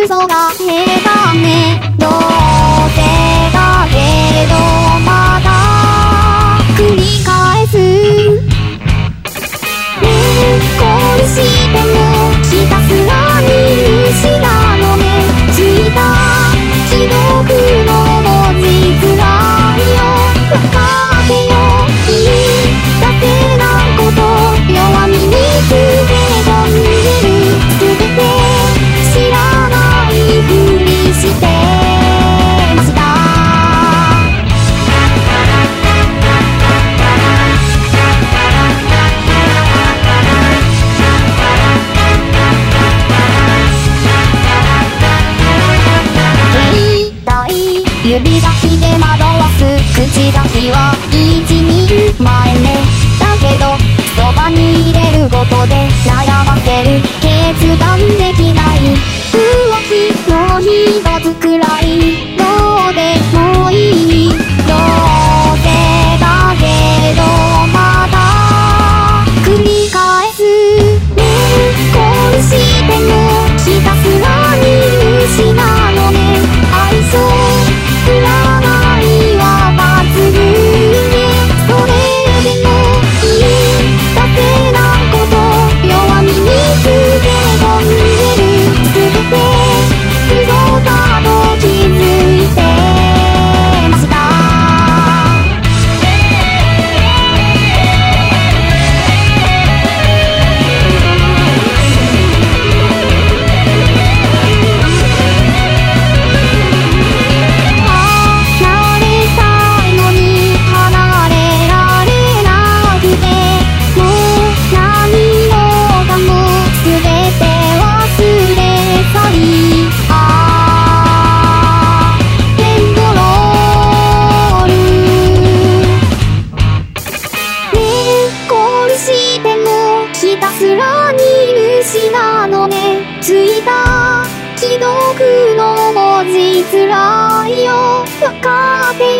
演奏が下手ね。指差しで惑わす口出しは一人前目。だけどそばに入れることで悩ませる。づらいよ。分かって